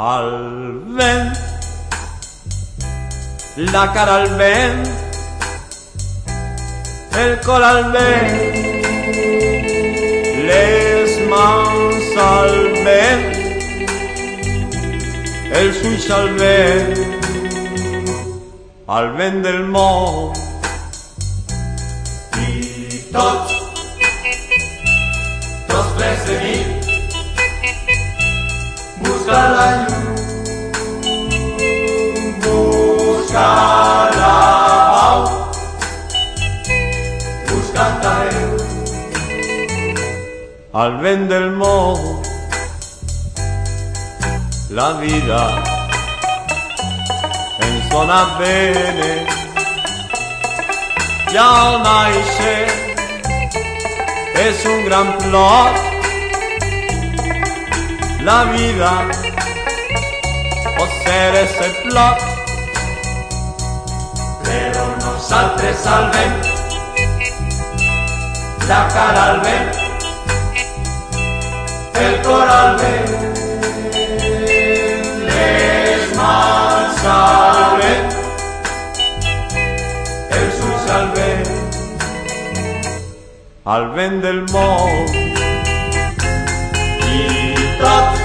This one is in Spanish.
Al vent, la cara al vent, el col al vent, les mans al vent, els ulls al vent, al vent del món. I tots, tots plens de nit, al vent del. La vida ens dona bene i al nàixer és un gran plot. La vida pot ser ese plot Però nosaltres salvem sacar al ver el coral ver les más al el sus al ver al ven del món i tots